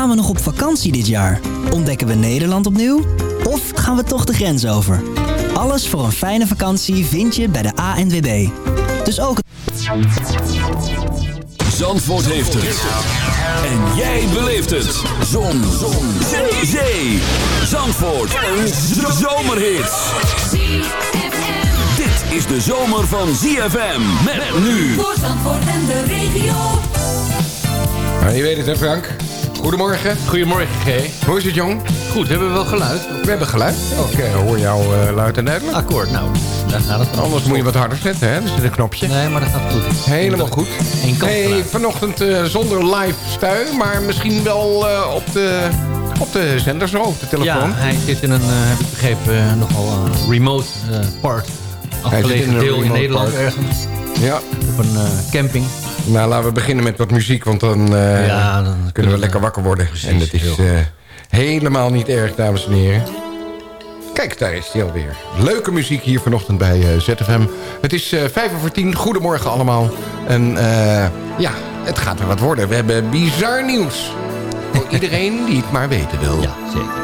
Gaan we nog op vakantie dit jaar? Ontdekken we Nederland opnieuw? Of gaan we toch de grens over? Alles voor een fijne vakantie vind je bij de ANWB. Dus ook... Zandvoort heeft het. En jij beleeft het. Zon. Zon. Zee. Zee. Zandvoort. Een zomerhit. Dit is de zomer van ZFM. Met nu. Voor Zandvoort en de regio. Nou, je weet het hè Frank. Goedemorgen. Goedemorgen, G. Hoe is het jong? Goed, hebben we wel geluid? We hebben geluid. Oké, hoor jou uh, luid en duidelijk. Akkoord, nou, daar gaat het. Anders moet je wat harder zetten, hè? Er zit een knopje. Nee, maar dat gaat goed. Helemaal goed. Eén kant hey, vanochtend uh, zonder live stuy, maar misschien wel uh, op, de, op de zender zo, op de telefoon. Ja, hij zit in een, heb ik begrepen, nogal remote part. Afgelegen deel in Nederland ergens. Ja. Op een camping. Nou, laten we beginnen met wat muziek, want dan, uh, ja, dan kunnen, kunnen we lekker wakker worden. Precies, en dat is uh, helemaal niet erg, dames en heren. Kijk, daar is hij alweer. Leuke muziek hier vanochtend bij ZFM. Het is vijf over tien. Goedemorgen allemaal. En ja, het gaat weer wat worden. We hebben bizar nieuws. Voor iedereen die het maar weten wil. Ja, zeker.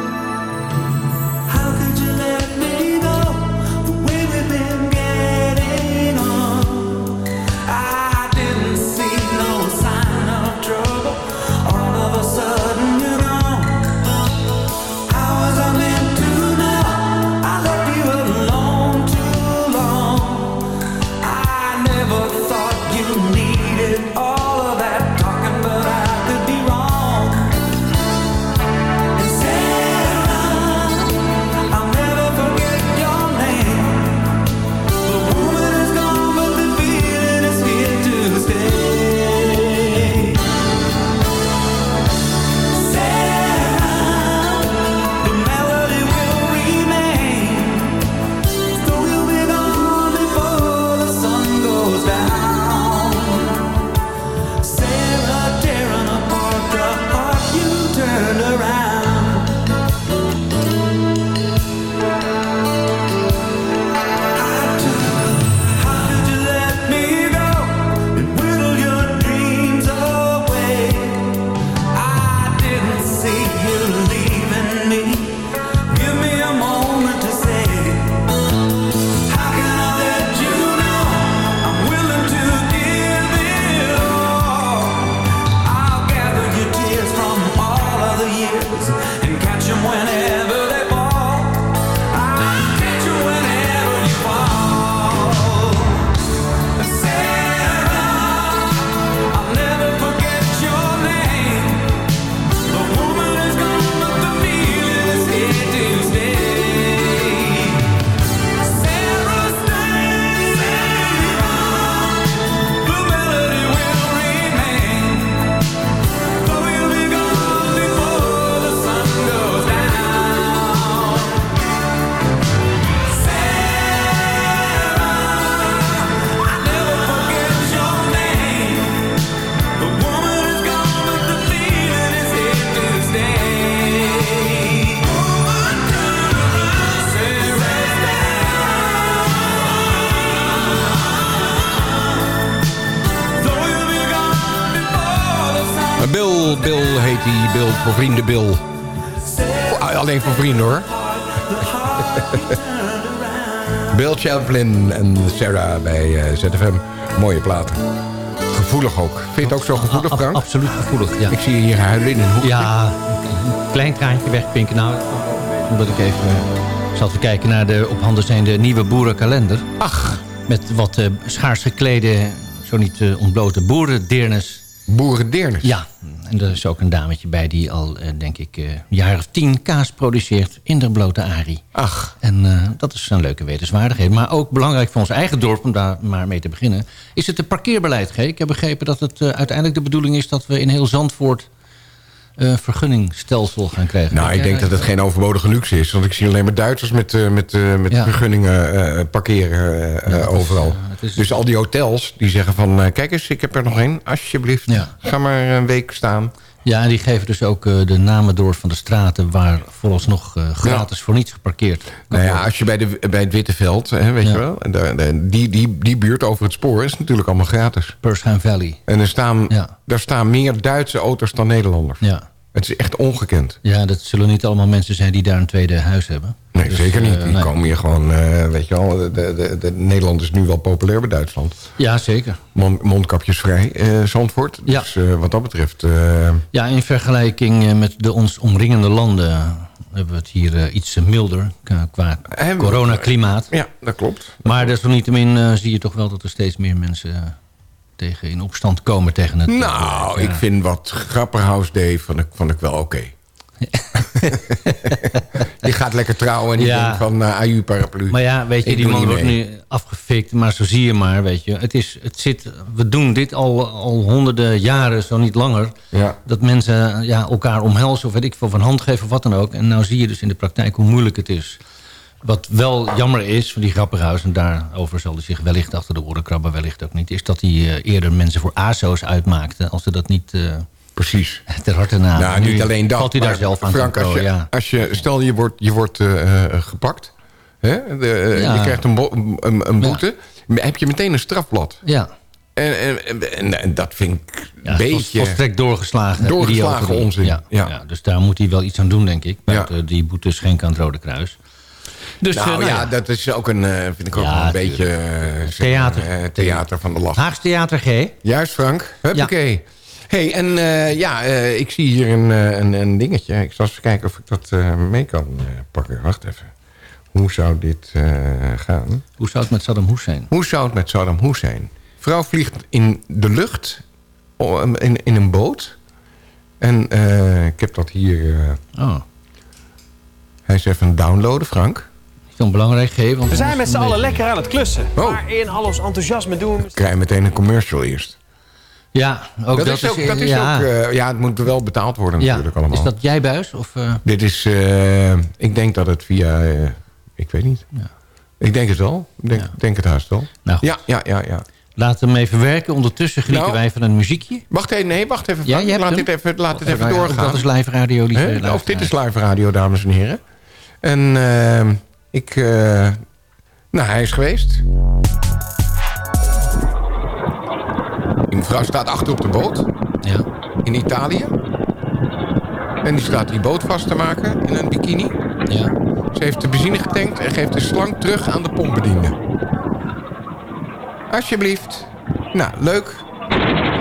Vrienden Bill. Alleen voor vrienden hoor. Bill Chaplin en Sarah bij eh, ZFM. Mooie platen. Gevoelig ook. Vind je het ook zo gevoelig, Frank? absoluut gevoelig, ja. Ik zie je hier huilen in een hoekje. Ja, een klein traantje wegpinken. Nou, omdat ik even uh, zat te kijken naar de op handen zijnde nieuwe boerenkalender. Ach. Met wat uh, schaars geklede, zo niet uh, ontblote boerendeernes. Boerendeernes? Ja, en er is ook een dametje bij die al, eh, denk ik, eh, een jaar of tien kaas produceert in de blote Ari. Ach. En uh, dat is een leuke wetenswaardigheid. Maar ook belangrijk voor ons eigen dorp, om daar maar mee te beginnen... is het de parkeerbeleid, G. Ik heb begrepen dat het uiteindelijk de bedoeling is... dat we in heel Zandvoort uh, vergunningstelsel gaan krijgen. Nou, ik denk dat het geen overbodige luxe is. Want ik zie alleen maar Duitsers met, uh, met, uh, met vergunningen parkeren overal. Dus al die hotels die zeggen van... kijk eens, ik heb er nog één, alsjeblieft. Ga maar een week staan. Ja, en die geven dus ook de namen door van de straten... waar vooralsnog gratis voor niets geparkeerd Nou ja, als je bij, de, bij het Witteveld, hè, weet je wel... die, die, die buurt over het spoor is natuurlijk allemaal gratis. Persham Valley. En er staan, daar staan meer Duitse auto's dan Nederlanders. Ja. Het is echt ongekend. Ja, dat zullen niet allemaal mensen zijn die daar een tweede huis hebben. Nee, dus, zeker niet. Die uh, komen hier gewoon, uh, weet je wel... De, de, de, Nederland is nu wel populair bij Duitsland. Ja, zeker. Mond, mondkapjesvrij, uh, Zandvoort. Ja. Dus wat dat betreft... Ja, in vergelijking met de ons omringende landen... hebben we het hier iets milder qua coronaklimaat. Ja, dat klopt. Maar desalniettemin zie je toch wel dat er steeds meer mensen tegen in opstand komen tegen het... Nou, ik vind wat Grapperhaus deed, vond ik, vond ik wel oké. je gaat lekker trouwen en ja. denkt van uh, aju paraplu. Maar ja, weet je, die man wordt nu afgefikt. Maar zo zie je maar, weet je. Het is, het zit, we doen dit al, al honderden jaren, zo niet langer. Ja. Dat mensen ja, elkaar omhelzen of weet ik veel, van hand geven of wat dan ook. En nou zie je dus in de praktijk hoe moeilijk het is. Wat wel jammer is van die Grapperhaus... en daarover zal hij zich wellicht achter de oren krabben, wellicht ook niet... is dat hij uh, eerder mensen voor ASO's uitmaakte... als ze dat niet uh, Precies. ter harte namen. Nou, niet alleen dat. Valt hij daar zelf aan Frank, als je, ja. als je, stel je wordt, je wordt uh, gepakt... Hè? De, ja. je krijgt een, een, een boete... Ja. heb je meteen een strafblad. Ja. En, en, en, en, dat vind ik een beetje... Volstrekt doorgeslagen. Doorgeslagen onzin. Ja, ja. dus daar moet hij wel iets aan doen, denk ik. Buiten die boete schenken aan het Rode Kruis. Dus, nou, uh, nou ja, dat is ook een, vind ik ook ja, een beetje uh, theater. theater van de lach. Haags Theater G. Juist, Frank. Huppakee. Ja. Hey, en ja, ik zie hier een, een, een, dingetje. Ik zal eens kijken of ik dat mee kan pakken. Wacht even. Hoe zou dit gaan? Hoe zou het met Saddam Hussein? Hoe zou het met Saddam Hussein? Vrouw vliegt in de lucht in, in een boot. En ik heb dat hier... oh. Hij is even downloaden, Frank dan belangrijk geven. Want we zijn met z'n allen lekker aan het klussen. Oh. Maar in al ons enthousiasme doen... We krijgen meteen een commercial eerst. Ja, ook dat, dat is, ook, dat is ja. ook... Uh, ja, het moet wel betaald worden ja. natuurlijk allemaal. Is dat jij buis? Of, uh... Dit is... Uh, ik denk dat het via... ik weet niet. Ja. Ik denk het wel. Ik denk, ja. denk het haast wel. Nou, ja, ja, ja, ja. Laat hem even werken. Ondertussen genieten nou, wij van een muziekje. Wacht even, nee, wacht even. Ja, laat dit even, laat dit even doorgaan. Dat is live radio. Lieve of dit is live radio, dames en heren. En ik... Nou, hij is geweest. Die mevrouw staat achter op de boot. Ja. In Italië. En die staat die boot vast te maken in een bikini. Ja. Ze heeft de benzine getankt en geeft de slang terug aan de pompbediende. Alsjeblieft. Nou, leuk.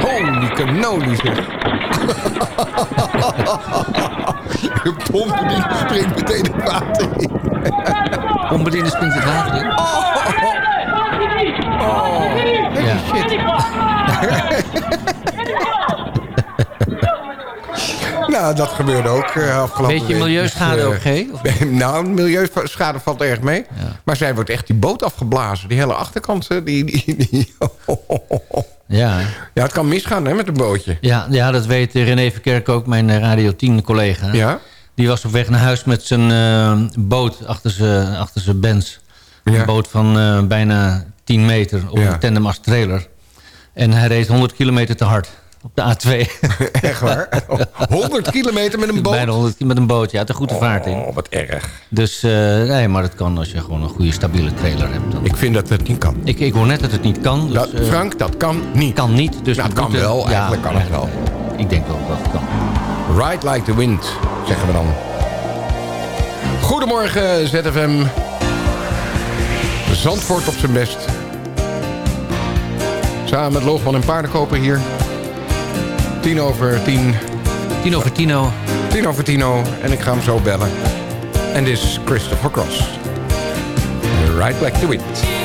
Holy cannoli zeg. Pompediene springt meteen het water in. Onbediende springt het water in. Ja. Nou, dat gebeurde ook uh, afgelopen Beetje week. milieuschade Dus, ook, eh, G? nou, milieuschade valt erg mee. Maar zij wordt echt die boot afgeblazen. Die hele achterkant, eh, die... die, die Ja. ja, het kan misgaan hè, met een bootje. Ja, ja, dat weet René Verkerk ook, mijn eh, Radio 10-collega. Ja? Die was op weg naar huis met zijn eh, boot achter zijn achter zijn Benz. Ja. Een boot van eh, bijna 10 meter op Ja. een tandemast trailer. En hij reed 100 kilometer te hard op de A2. Echt waar? 100 kilometer met een boot? Bijna 100 met een boot, ja, te goede vaart in. Oh, wat erg. Dus eh, nee, maar dat kan als je gewoon een goede stabiele trailer hebt. Dan. Ik vind dat het niet kan. Ik, ik hoor net dat het niet kan. Dus, Dat, eh, Frank, dat kan niet. kan niet. Dus Nou, het we kan wel. Eigenlijk kan het wel. Ik denk wel dat het kan. Ride like the wind, zeggen we dan. Goedemorgen, ZFM. Zandvoort op zijn best. Samen met Loogman en Paardenkoper hier. Tien over tien. Tino voor Tino. Tien over tino. En ik ga hem zo bellen. En dit is Christopher Cross. Ride like the wind.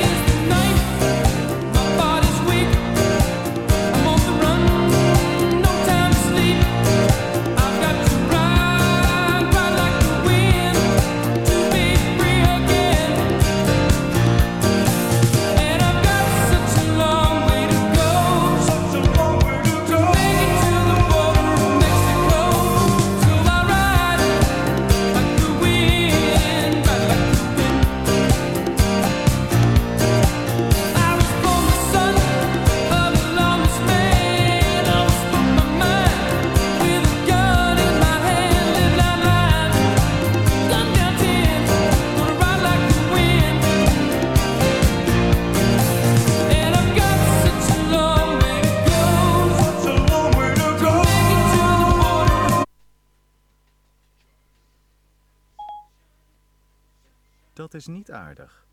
Is niet aardig.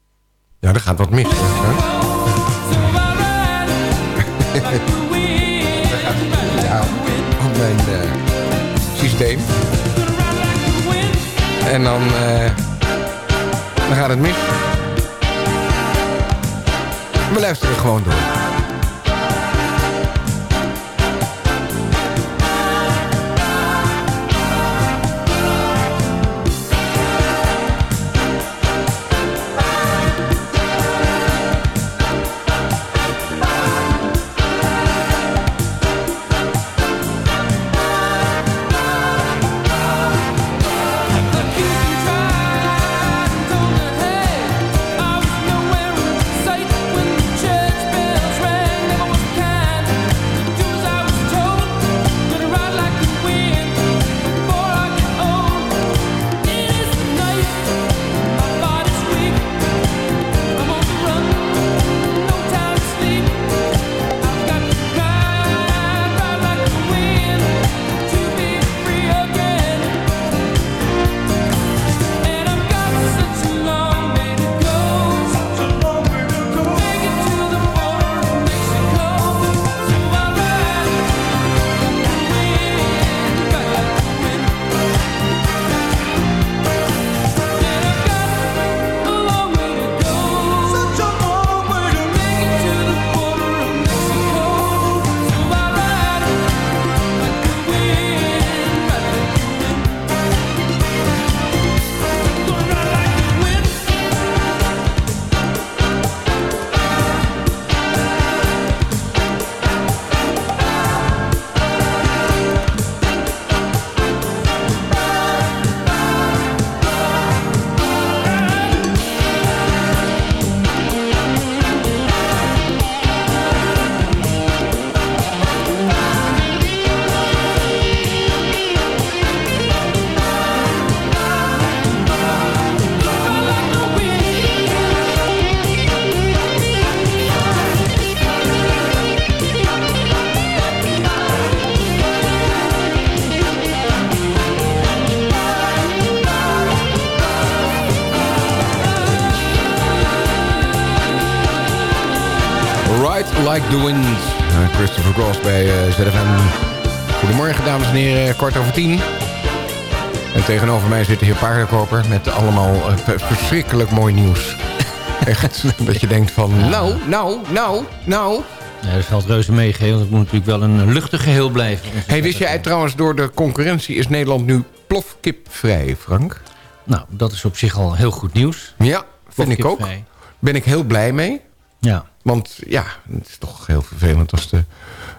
Ja, er gaat wat mis. Hè? ja, op mijn eh, systeem. En dan, eh, dan gaat het mis. We luisteren gewoon door. Like the Wind. Uh, Christopher Cross bij uh, ZFM. Goedemorgen, dames en heren. Kwart over tien. En tegenover mij zit de heer Paardenkoper... met allemaal eh, verschrikkelijk mooi nieuws. Echt, dat je denkt van... Nou, nou, nou, nou. Ja, dat valt reuze mee, Geel. want het moet natuurlijk wel een luchtig geheel blijven. Hey, wist jij trouwens, door de concurrentie is Nederland nu plofkipvrij, Frank? Nou, dat is op zich al heel goed nieuws. Ja, vind ik ook. Ben ik heel blij mee. Ja. Want ja, het is toch heel vervelend als, de,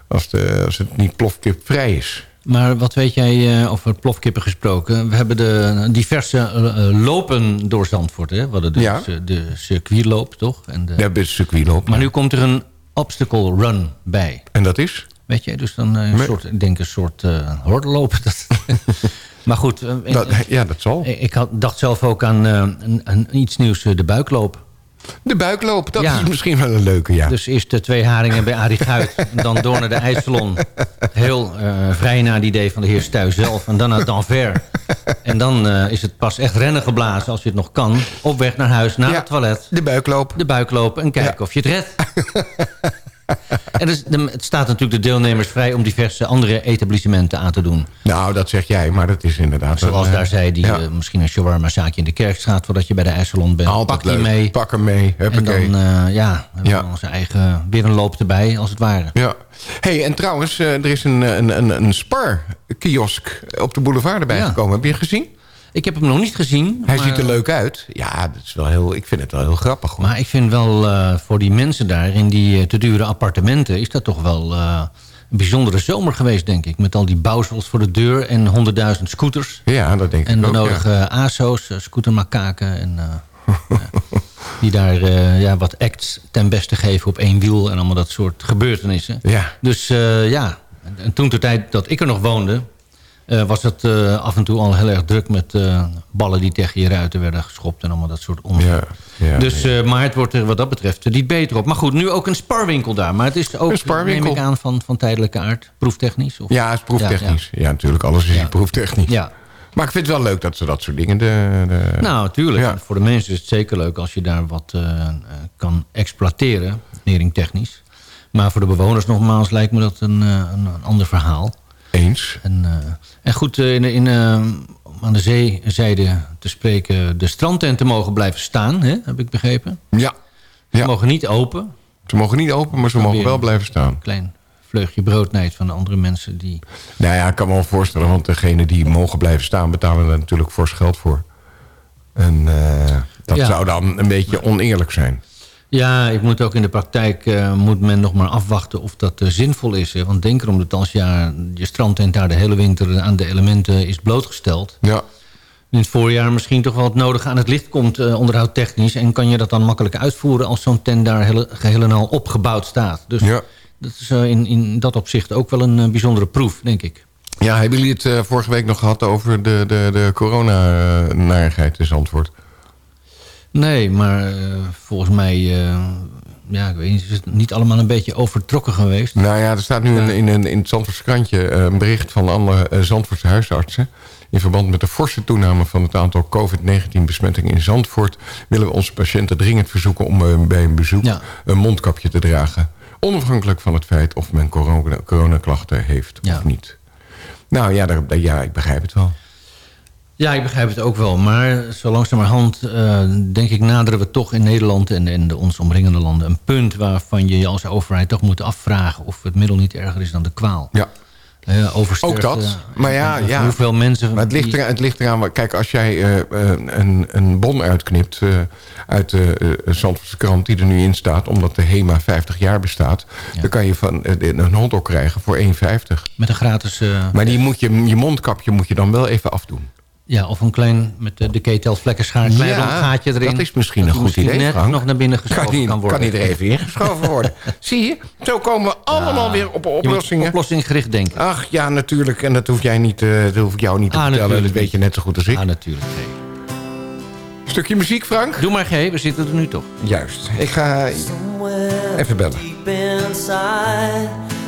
als, de, als het niet plofkipvrij is. Maar wat weet jij eh, over plofkippen gesproken? We hebben de diverse eh, lopen door Zandvoort. Hè? We hadden dus Ja. eh, de circuitloop, toch? En de... Hebben het circuitloop. Maar ja. nu komt er een obstacle run bij. En dat is? Weet je, dus dan een soort, ik denk een soort uh. Dat... maar goed, Dat, ja, dat zal. ik had, dacht zelf ook aan een, een, iets nieuws, de buikloop. De buikloop, dat Ja. is misschien wel een leuke, ja. Dus eerst de twee haringen bij Arie Guit. en dan door naar de ijssalon. Heel eh, vrij naar het idee van de heer Stuy zelf. En dan naar Danver. En dan eh, is het pas echt rennen geblazen, als je het nog kan. Op weg naar huis, naar Ja. het toilet. De buikloop. De buikloop en kijken Ja. of je het redt. en dus, de- het staat natuurlijk de deelnemers vrij... om diverse andere etablissementen aan te doen. Nou, dat zeg jij, maar dat is inderdaad... Zoals een, daar zei, die ja. eh, misschien een shawarma-zaakje in de Kerkstraat... voordat je bij de ijssalon bent. Altijd Pak die leuk. mee. Pak hem mee, En huppakee. dan eh, ja, we onze eigen... weer een loop erbij, als het ware. Ja. hey, en trouwens, eh, er is een, een, een, een Spar-kiosk op de boulevard erbij Ja. gekomen. Heb je gezien? Ik heb hem nog niet gezien. Hij maar, ziet er leuk uit. Ja, dat is wel heel, ik vind het wel heel grappig. Hoor. Maar ik vind wel eh, voor die mensen daar in die eh, te dure appartementen... is dat toch wel eh, een bijzondere zomer geweest, denk ik. Met al die bouwsels voor de deur en honderdduizend scooters. ja, dat denk En ik de ook. ja. nodige ASO's, scootermakaken. En, die daar ja, wat acts ten beste geven op één wiel. En allemaal dat soort gebeurtenissen. Ja. Dus ja, en, en toen de tijd dat ik er nog woonde... eh, was het eh, af en toe al heel erg druk met eh, ballen die tegen je ruiten werden geschopt. En allemaal dat soort onzin. Ja, ja, dus, maar het wordt er wat dat betreft niet beter op. Maar goed, nu ook een sparwinkel daar. Maar het is ook, neem ik aan, van, van tijdelijke aard. Proeftechnisch? Of? Ja, het is proeftechnisch. Ja, natuurlijk. Alles is proeftechnisch. Ja. Maar ik vind het wel leuk dat ze dat soort dingen... De, de... Nou, natuurlijk. Voor de mensen is het zeker leuk als je daar wat kan exploiteren, neringtechnisch. Maar voor de bewoners nogmaals lijkt me dat een, een, een ander verhaal. Eens. En, eh, en goed, eh, in, in, eh, om aan de zeezijde te spreken, de strandtenten mogen blijven staan, hè, heb ik begrepen. Ja. Ze ja. mogen niet open. Ze mogen niet open, maar ze mogen wel een blijven staan. Klein vleugje broodnijd van de andere mensen die... Nou ja, ik kan me wel voorstellen, want degenen die mogen blijven staan... betalen er natuurlijk fors geld voor. En eh, dat Ja. zou dan een beetje oneerlijk zijn. Ja, ik moet ook in de praktijk eh, moet men nog maar afwachten of dat eh, zinvol is. Hè? Want denk erom dat als je, je strandtent daar de hele winter aan de elementen is blootgesteld... Ja, in het voorjaar misschien toch wel het nodige aan het licht komt eh, onderhoudtechnisch... en kan je dat dan makkelijk uitvoeren als zo'n tent daar hele, geheel en al opgebouwd staat. Dus ja. dat is in, in dat opzicht ook wel een bijzondere proef, denk ik. ja hebben jullie het vorige week nog gehad over de, de, de corona-narigheid in Zandvoort? Nee, maar eh, volgens mij... eh, ja, ik weet niet, is het niet allemaal een beetje overtrokken geweest? Nou ja, er staat nu in, in, een- in het Zandvoortse krantje eh, een bericht van alle Zandvoortse huisartsen. In verband met de forse toename van het aantal COVID-19-besmettingen in Zandvoort... willen we onze patiënten dringend verzoeken om bij een bezoek Ja. een mondkapje te dragen. Onafhankelijk van het feit of men corona, coronaklachten heeft Ja. of niet. Nou ja, daar- ja, ik begrijp het wel. Ja, ik begrijp het ook wel. Maar zo langzamerhand uh, denk ik naderen we toch in Nederland en, en de ons omringende landen... een punt waarvan je je als overheid toch moet afvragen... of het middel niet erger is dan de kwaal. Ja. Uh, Ook dat. Maar ja, ja. hoeveel mensen... Maar het ligt, eraan, het ligt eraan... Kijk, als jij uh, een, een bon uitknipt uit de Zandvoortse krant... die er nu in staat, omdat de HEMA 50 jaar bestaat... Ja. dan kan je van, een hotdog krijgen voor 1,50. Met een gratis... maar die moet je, je mondkapje moet je dan wel even afdoen. Ja, of een klein, met de, de ketel vlekkenschaar, een klein ja, gaatje erin. dat is misschien een goed misschien idee, net Frank. nog naar binnen geschoven kan, worden. Kan niet er even ingeschoven worden. Zie je, zo komen we allemaal ja, weer op oplossingen. oplossingsgericht denken. Ach, ja, natuurlijk. En dat hoef, jij niet, uh, dat hoef ik jou niet te ah, vertellen. Dat weet je net zo goed als ik. Ah, natuurlijk. G. Stukje muziek, Frank? Doe maar, G. We zitten er nu toch. Juist. Ik ga even bellen.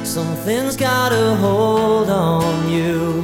Something's got a hold on you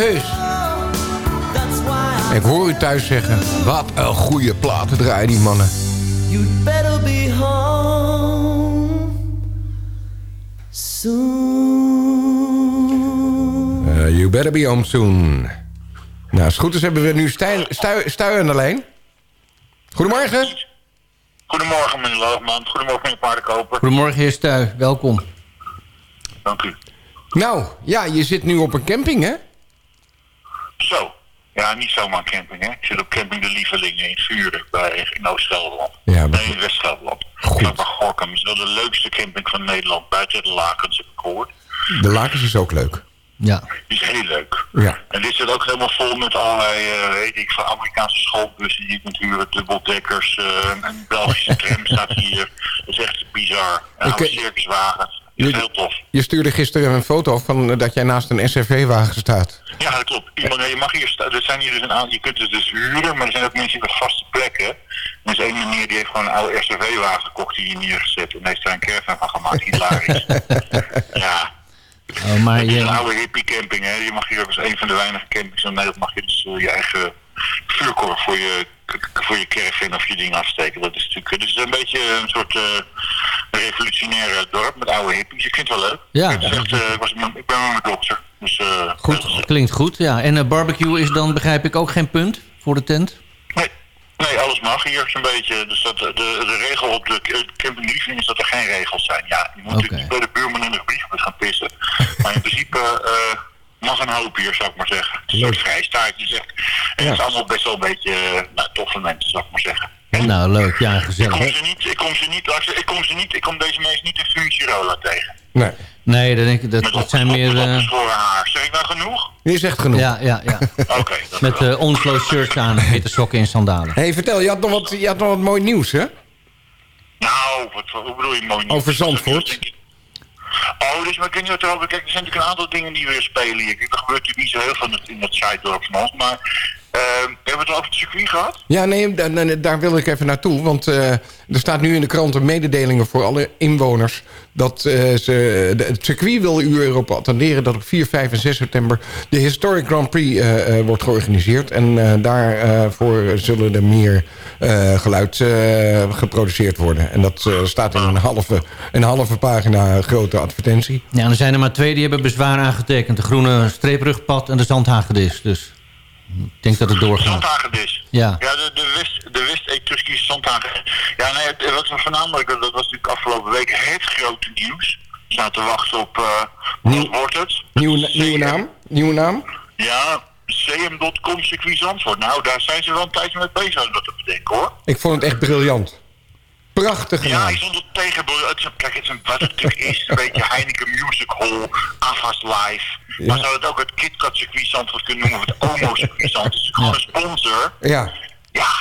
Heus? Ik hoor u thuis zeggen, wat een goede platen draaien die mannen. you'd better be home soon. Eh, you better be home soon. Nou, als het goed is hebben we nu Stijn, Stui, Stui aan de lijn. Goedemorgen. Goedemorgen, meneer Loogman. Goedemorgen, meneer Paardenkoper. Goedemorgen, heer Stuy. Welkom. Dank u. Nou, ja, je zit nu op een camping, hè? Zo. Ja, niet zomaar een camping, hè. Ik zit op camping De Lievelingen in Vuren, bij, in Oost-Gelderland. Ja, nee, in West-Gelderland. Bij Gorkum. Het is wel de leukste camping van Nederland, buiten de lakens, heb ik gehoord. De lakens is ook leuk. Ja. Die is heel leuk. Ja. En dit zit ook helemaal vol met allerlei, eh, weet ik, van Amerikaanse schoolbussen die je kunt huren, dubbeldekkers, eh, een Belgische tram staat hier. Dat is echt bizar. En Ik, oude eh, heel tof. je stuurde gisteren een foto van eh, dat jij naast een SRV-wagen staat. Ja, dat klopt. Iemand, je mag hier staan. Er zijn hier dus een aantal. Je kunt het dus huren, maar er zijn ook mensen met vaste plekken. Er is één meneer die heeft gewoon een oude SRV-wagen gekocht die hier neergezet en heeft daar een caravan van gemaakt. Hilarisch. ja. Oh, maar Het is je, een oude hippie camping, hè. Je mag hier ook als een van de weinige campings in Nederland mag je dus eh, je eigen vuurkorf voor je, voor je caravan of je ding afsteken. Dat is natuurlijk, het is een beetje een soort eh revolutionaire dorp met oude hippies. Ik vind het wel leuk. Ja. Echt, eh, ik, was, met- ik ben met mijn dokter. Dus, eh, goed, klinkt goed. Ja. En barbecue is dan, begrijp ik, ook geen punt voor de tent? Nee, alles mag hier zo'n beetje. Dus dat, de, de regel op de camping is dat er geen regels zijn. Ja, je moet natuurlijk niet bij de buurman in de gebied gaan pissen. Maar in principe eh, mag een hoop hier, zou ik maar zeggen. Een soort zegt. En het is allemaal best wel een beetje eh, nou, toffe mensen, zou ik maar zeggen. Nou, leuk. Ja, Ik kom gezellig. ze niet, ik kom ze niet, ik kom ze niet, ik kom deze mensen niet in Fujirola tegen. Nee. Nee, dat, denk ik, dat, dat zijn meer... eh, Geschoren haar. Zeg ik nou genoeg? Die is echt genoeg. ja, ja, ja. Oké. Met uh, onslow shirts aan, witte sokken en sandalen. hey, vertel, je had, nog wat, je had nog wat mooi nieuws, hè? Nou, wat, wat hoe bedoel je mooi nieuws? Over Zandvoort. Oh, dus weet niet wat erover. Kijk, er zijn natuurlijk een aantal dingen die weer spelen hier. Kijk, er gebeurt natuurlijk niet zo heel veel in het- in dat site-dorp van ons. Maar hebben we het over het circuit gehad? Ja, nee, daar, daar wil ik even naartoe. Want uh, er staat nu in de kranten mededelingen voor alle inwoners... dat uh, ze, de, het circuit wil u erop attenderen... dat op 4, 5 en 6 september de Historic Grand Prix uh, wordt georganiseerd. En daarvoor zullen er meer geluid geproduceerd worden. En dat staat in een halve, een halve pagina grote advertentie. Ja, er zijn er maar twee die hebben bezwaar aangetekend. De groene streeprugpad en de zandhagedis. Dus ik denk dat het doorgaat. Zandhagedis. Ja. Ja, de, de West, de West Etruskische zandhagedis. Ja, nee, het was voornamelijk, dat was natuurlijk afgelopen week het grote nieuws. We zaten te wachten op, uh, Nieuw, wat wordt het? Nieuwe, nieuwe naam? Nieuwe naam? Ja, cm.com circuit Zandvoort. Nou, daar zijn ze wel een tijdje mee bezig om dat te bedenken, hoor. Ik vond het echt briljant. Prachtig Ja, ik stond tegen. Het is, kijk, het is een, wat het natuurlijk is, een beetje Heineken Music Hall, AFAS Live. Ja. Maar zou het ook het KitKat circuit Zandvoort kunnen noemen, of het OMO circuit Zandvoort. Het is gewoon een sponsor. Ja. Ja,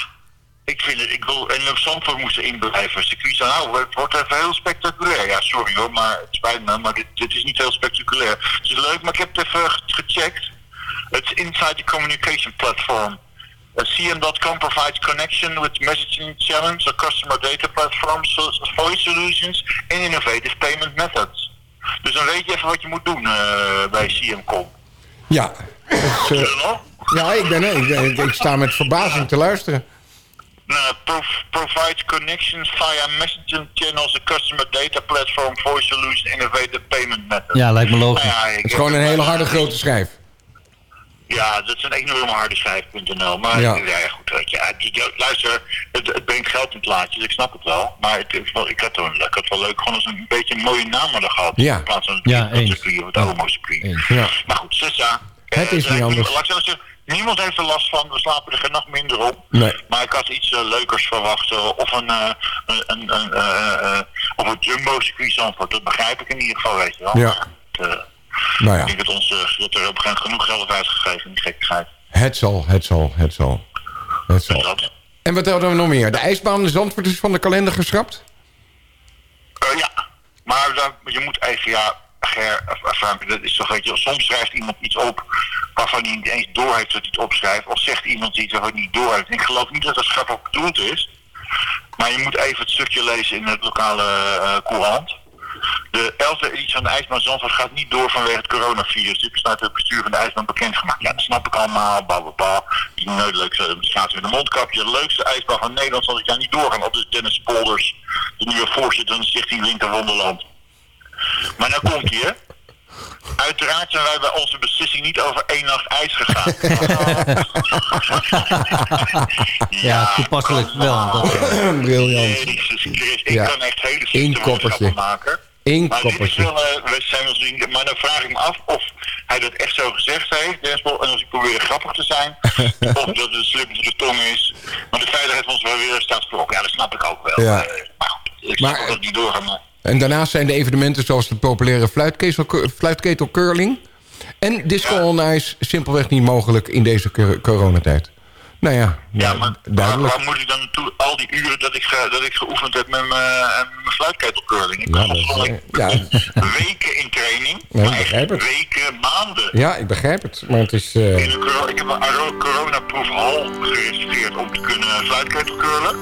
ik vind het, ik wil, en Zandvoort moest erin blijven. Circuit nou, het wordt even heel spectaculair. Ja, sorry hoor, maar het spijt me, maar dit, dit is niet heel spectaculair. Het is leuk, maar ik heb het even gecheckt. Het is Inside the Communication Platform. CM.com provides connection with messaging challenge, a customer data platform, voice solutions en innovative payment methods. Dus dan weet je even wat je moet doen uh, bij CM.com. Ja. Dus, uh, ja, ik ben er. Ik, ik, sta met verbazing te luisteren. Nou, pro provides connections via messaging channels, a customer data platform, voice solutions, innovative payment methods. Ja, lijkt me logisch. Nou ja, het is gewoon een hele harde grote schijf. Ja, dat is een enorme harde schijf.nl. Maar ja. ja, goed, weet je, die, luister, het, het, brengt geld in het dus ik snap het wel. Maar het, ik, ik, had wel, ik had wel leuk gewoon eens een beetje een mooie naam hadden gehad. Ja. In plaats van het ja, circuit of het homo circuit. Ja. Maar goed, Sessa. Het is uh, niet anders. Laat ik zo zeggen, niemand heeft er last van. We slapen er nog minder op. Nee. Maar ik had iets uh, leukers verwacht. Uh, of een, uh, een, een, een, of een jumbo circuit. Dat begrijp ik in ieder geval, weet je wel. Ja. Nou ja. Ik denk dat, ons, dat er op een genoeg geld heeft uitgegeven in die gekkigheid. Het zal, het zal, het zal. Het zal. En wat hadden we nog meer? De ijsbaan de Zandvoort is van de kalender geschrapt? Uh, ja, maar dan, je moet even, ja, Ger, Frank, dat is toch, weet je, soms schrijft iemand iets op waarvan hij niet eens door heeft dat hij het opschrijft. Of zegt iemand iets waarvan hij niet door heeft. Ik geloof niet dat dat grappig bedoeld is. Maar je moet even het stukje lezen in het lokale uh, courant. De 11e editie van de IJsbaan Zandvoort gaat niet door vanwege het coronavirus. Dit besluit het bestuur van de IJsbaan bekendgemaakt. Ja, dat snap ik allemaal. Blablabla. Die leukste staat in de mondkapje. De leukste ijsbaan van Nederland zal dit jaar niet doorgaan. Op de Dennis Polders, de nieuwe voorzitter van de Stichting Winter Wonderland. Maar nou komt hij, hè? Uiteraard zijn wij bij onze beslissing niet over één nacht ijs gegaan. ja, ja, toepasselijk wel. Dat... Briljant. Jezus Christus, ik ja. kan echt hele slechte maken. Maar. Dit is wel, uh, we zijn maar dan vraag ik me af of hij dat echt zo gezegd heeft, en als ik probeer grappig te zijn, of dat het slip de tong is. Maar de veiligheid van ons wel weer staat sprok. Ja, dat snap ik ook wel. Ja. Uh, maar goed, ik snap dat niet doorgaan. Maar... En daarnaast zijn de evenementen zoals de populaire fluitketel, fluitketel curling... en disco on ice simpelweg niet mogelijk in deze cor- coronatijd. Nou ja, Ja, maar waar, duidelijk. waar moet ik dan naartoe? Al die uren dat ik, ge, dat ik geoefend heb met mijn fluitketelcurling. Ik Ja, godverdomme ja. weken in training. Ik begrijp het. Weken, maanden. Ja, ik begrijp het. Maar het is... eh, In de coro- ik heb een coronaproefhal gereserveerd om te kunnen fluitketelcurlen.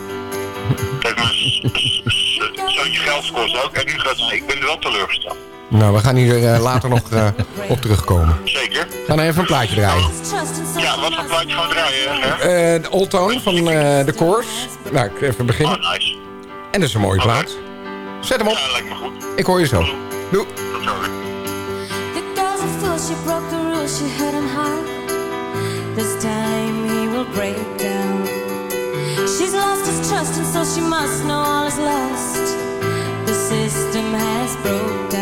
Dat heeft me zo'n geld gekost ook. En nu gaat het, ik ben wel teleurgesteld. Nou, we gaan hier eh, later nog eh, op terugkomen. Zeker. We gaan even een plaatje draaien. Ja, wat voor plaatje gaan we draaien? Hè? Eh, de Old Town van eh, de Course. Nou, ik even beginnen. Oh, nice. En dat is een mooie plaat. Zet hem op. Ja, lijkt me goed. Ik hoor je zo. Doei. Tot she broke the rules, she hard. This time he will break down. She's lost his trust, and so she must know all is lost. The system has broke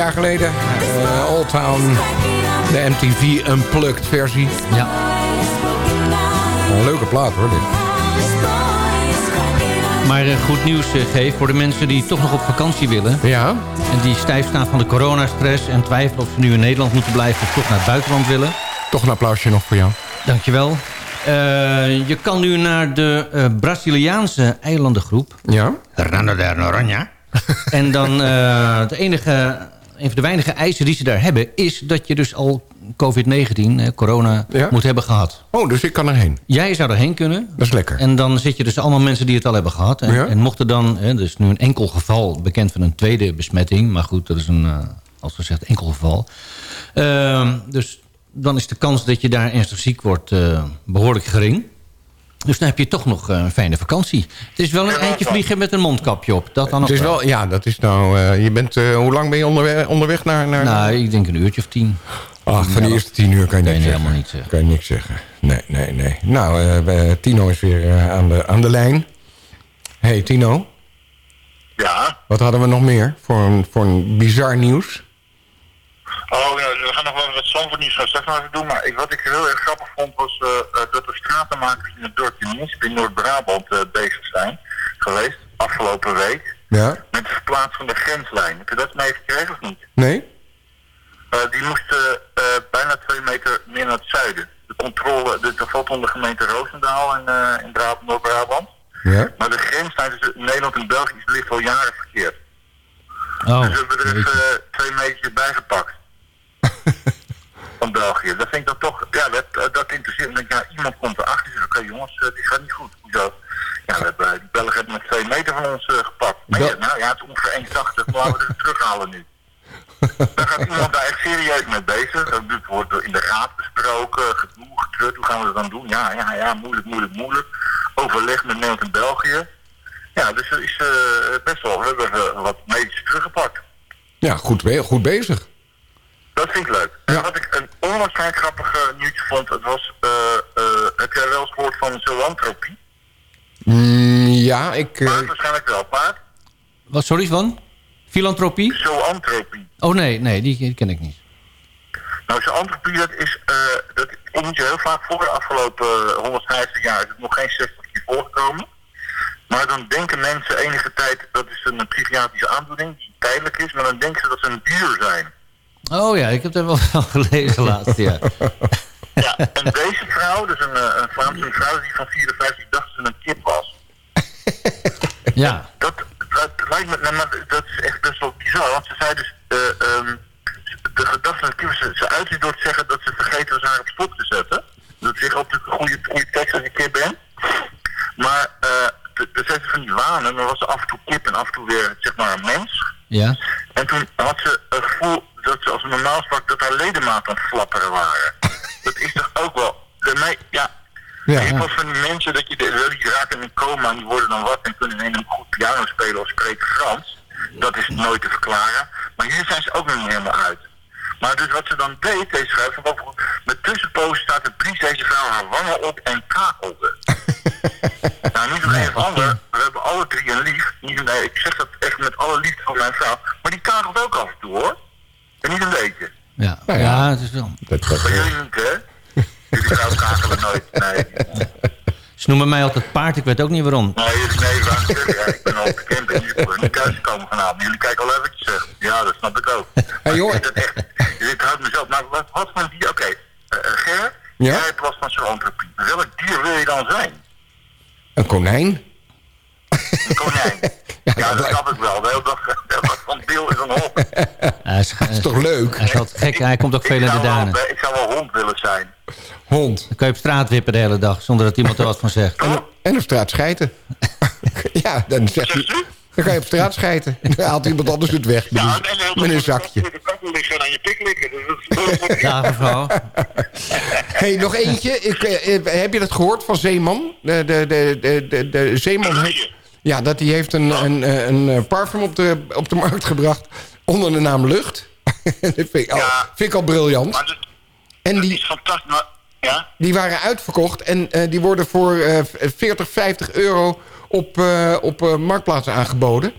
jaar geleden. eh, Old Town, de MTV Unplugged versie. Ja. Een leuke plaat hoor, dit. Maar eh, goed nieuws, eh, Geef, voor de mensen die toch nog op vakantie willen. Ja. En die stijf staan van de coronastress en twijfelen of ze nu in Nederland moeten blijven of toch naar het buitenland willen. Toch een applausje nog voor jou. Dankjewel. Eh je kan nu naar de Braziliaanse eilandengroep. Ja. Rano de Noronha. en dan eh de enige, een van de weinige eisen die ze daar hebben... is dat je dus al COVID-19, eh, corona, Ja? moet hebben gehad. Oh, dus ik kan erheen. Jij zou erheen kunnen. Dat is lekker. En dan zit je dus allemaal mensen die het al hebben gehad. En, Ja. en mocht er dan, hè, er is nu een enkel geval bekend van een tweede besmetting. Maar goed, dat is een, eh, als gezegd, enkel geval. Ehm, dus dan is de kans dat je daar ernstig ziek wordt eh, behoorlijk gering. Dus dan heb je toch nog eh, een fijne vakantie. Het is wel een eindje vliegen met een mondkapje op. Dat dan Het is wel, ja, dat is nou... eh, je bent, eh, hoe lang ben je onderweg, onderweg naar... naar... Nou, ik denk een uurtje of tien. Ach, van de eerste tien uur kan je, niks zeggen. helemaal niet zeggen. Kan je niks zeggen. Nee, nee, nee. Nou, eh, we- Tino is weer eh, aan, de, aan de lijn. Hey Tino, Ja. wat hadden we nog meer voor een, voor een bizar nieuws? Oh, ja, we gaan nog wel wat Zandvoort gaan straks nog even doen. Maar ik, wat ik heel erg grappig vond was eh, eh, dat er stratenmakers in het dorpje Niesp in Noord-Brabant eh, bezig zijn geweest. Afgelopen week. Ja? Met het verplaatsen van de grenslijn. Heb je dat meegekregen of niet? Nee? Eh, die moesten eh, bijna twee meter meer naar het zuiden. De controle, de, dat valt onder gemeente Roosendaal in, eh, in Brabant, Noord-Brabant. Ja? Maar de grenslijn tussen Nederland en België is ligt al jaren verkeerd. Oh, dus we hebben er even twee metertjes bijgepakt. Van België. Dat vind ik toch, ja, dat, eh, dat interesseert me. Ja, iemand komt erachter en zegt, oké jongens, eh, dit gaat niet goed. Hoezo? Ja, we hebben, die Belgen hebben met twee meter van ons eh, gepakt. Maar ja, nou ja, het is ongeveer 1,80, maar laten we het terughalen nu. Daar gaat iemand daar echt serieus mee bezig. Dat wordt in de raad besproken, gedoe, getreurd, hoe gaan we dat dan doen? Ja, ja, ja, moeilijk, moeilijk, moeilijk. Overleg met Nederland en België. Ja, dus er is best wel, we hebben wat medisch teruggepakt. Ja, goed, goed bezig. Dat vind ik leuk. En wat ik een onwaarschijnlijk grappig eh, nieuwtje vond, het was, eh, eh, heb jij wel eens gehoord van zoantropie? Mm, ja, ik... eh, Paard waarschijnlijk wel, paard. Wat, sorry, van? Filantropie? Zoantropie. Oh nee, nee, die, die ken ik niet. Nou, zoantropie, dat is, eh dat komt zo heel vaak voor. De afgelopen eh, 150 jaar is het nog geen 60 keer voorgekomen. Maar dan denken mensen enige tijd, dat is een psychiatrische aandoening die tijdelijk is, maar dan denken ze dat ze een dier zijn. Oh ja, ik heb er wel van gelezen laatst, ja. Ja, en deze vrouw, dus een, eh, een Vlaamse vrouw die van 54 dacht dat ze een kip was. Ja. Dat, dat lijkt me, nou, maar dat is echt best wel bizar, want ze zei dus, ehm, de gedachte van de kip, ze, ze uit door te zeggen dat ze vergeten was haar op stop te zetten. Dat ook natuurlijk een goede, goede tekst als je kip bent. Maar eh er zijn van die wanen, dan was ze af en toe kip en af en toe weer, zeg maar, een mens. Ja. En toen had ze het gevoel dat ze als normaal sprak, dat haar ledematen aan het flapperen waren. dat is toch ook wel, bij mij, ja, Ja. was van die mensen dat je, de- die raken in een coma en die worden dan wat en kunnen een goed piano spelen of spreken Frans. Dat is nooit te verklaren. Maar hier zijn ze ook nog niet helemaal uit. Maar dus wat ze dan deed, deze vrouw, van boven- met tussenpozen staat de blies deze vrouw haar wangen op en kakelde. nou, niet om een of ander, we hebben alle drie een lief. Niet, nee, ik zeg dat echt met alle liefde voor mijn vrouw. Maar die kakelt ook af en toe hoor. En niet een beetje. Ja, Nou ja. ja, het is wel. Dat, dat, Maar jullie niet hè? Jullie nooit. Nee. Ze noemen mij altijd paard, ik weet ook niet waarom. Nee, jullie- nee, waar ja, ik ben al de camping. Jullie moeten niet thuis komen vanavond. Jullie kijken al eventjes zeg. Ja, dat snap ik ook. Hey, joh. Ik echt, dit houdt mezelf. Maar wat, wat voor dier? Oké, eh, eh, Ger, Ja? jij hebt last van zo'n antropie. Welk dier wil je dan zijn? een konijn? konijn. Ja, dat snap ik wel. De hele dag van Bill is een hond. Hij is, Dat is toch leuk? Hij is altijd gek, hij komt ook veel in de wel- duinen. Ik zou wel hond willen zijn. Hond. Dan kun je op straat wippen de hele dag, zonder dat iemand er wat van zegt. En, op- en op straat schijten. ja, dan zegt hij... Dan ga je op straat schijten. Dan haalt iemand anders het weg met, Ja, een, hele met een zakje. liggen en aan je pik likken. Dus dat is Ja, mevrouw. hey, nog eentje. Ik, eh, eh, heb je dat gehoord van Zeeman? De, de, de, de, Zeeman heeft, ja, dat hij heeft een, een, eh, een, eh, parfum op de, op de markt gebracht onder de naam Lucht. dat vind ik, al, vind ik al briljant. Maar dat, En dat die, is fantastisch. Maar, ja? die waren uitverkocht en eh, die worden voor eh 40, 50 euro op, eh, op eh, marktplaatsen aangeboden.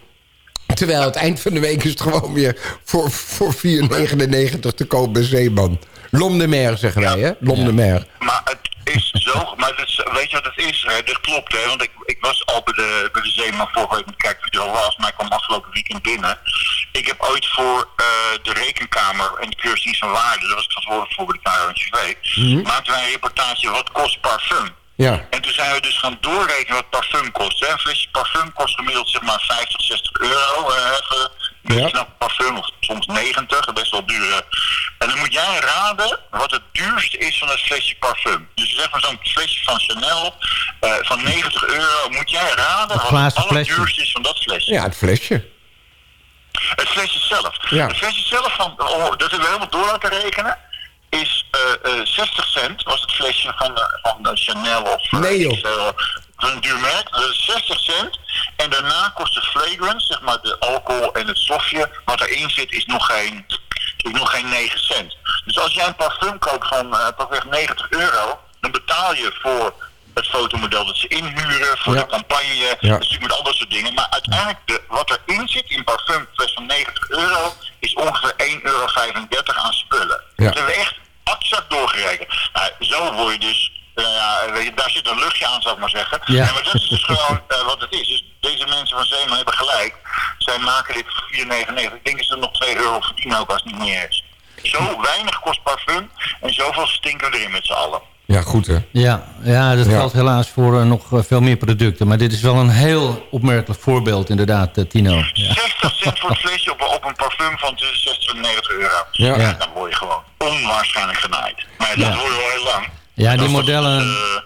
Terwijl het eind van de week is het gewoon weer voor, voor 4,99 te koop bij Zeeman. Lom de Mer zeggen wij, hè? Lom de Mer. Maar het is zo... Maar dat is- weet je wat het is? Hè? Dat klopt, hè? Want ik, ik was al bij de, bij de Zeeman vorige week kijken wie er al was. Maar ik kwam afgelopen weekend binnen. Ik heb ooit voor eh, de rekenkamer en de keursdienst van waarde... dat was ik verantwoordelijk voor bij de KRO-NCV... Mhm. maakten wij een reportage wat kost parfum. Ja. En toen zijn we dus gaan doorrekenen wat parfum kost. Hè. Een flesje parfum kost gemiddeld zeg maar 50, 60 euro. eh, beetje knap parfum, of soms 90, best wel duur. eh. En dan moet jij raden wat het duurste is van dat flesje parfum. Dus zeg maar zo'n flesje van Chanel eh, van 90 euro. Moet jij raden wat het allerduurste is van dat flesje. Ja, het flesje. Het flesje zelf. Ja. Het flesje zelf, van, oh, dat hebben we helemaal door laten rekenen, is eh, eh, 60 cent was het flesje van, eh, van de Chanel of eh, Nee, joh. Een duur merk. Dat is 60 cent. En daarna kost de fragrance, zeg maar de alcohol en het stofje, wat erin zit, is nog geen, is nog geen 9 cent. Dus als jij een parfum koopt van uh, pakweg 90 euro, dan betaal je voor het fotomodel dat ze inhuren, voor de campagne, Ja. dus natuurlijk met al dat soort dingen. Maar uiteindelijk, de, wat erin zit in parfumfles van 90 euro, is ongeveer 1,35 euro aan spullen. Ja. Dat hebben we echt exact doorgerekend. Nou, zo word je dus, eh, ja, weet je, daar zit een luchtje aan, zou ik maar zeggen. Ja. Maar dat is dus gewoon eh, wat het is. Dus deze mensen van Zeeman hebben gelijk. Zij maken dit voor 4,99. Ik denk dat ze er nog 2 euro verdienen ook als het niet meer is. Zo weinig kost parfum en zoveel stinken we erin met z'n allen. Ja, goed hè. Ja, ja dat Ja. geldt helaas voor eh, nog veel meer producten. Maar dit is wel een heel opmerkelijk voorbeeld inderdaad, Tino. Ja. 60 cent voor het flesje op, op een parfum van tussen 60 en 90 euro. Ja. Ja. Dan word je gewoon onwaarschijnlijk genaaid. Maar dat Ja. hoor je wel heel lang. Ja, die toch, modellen, eh,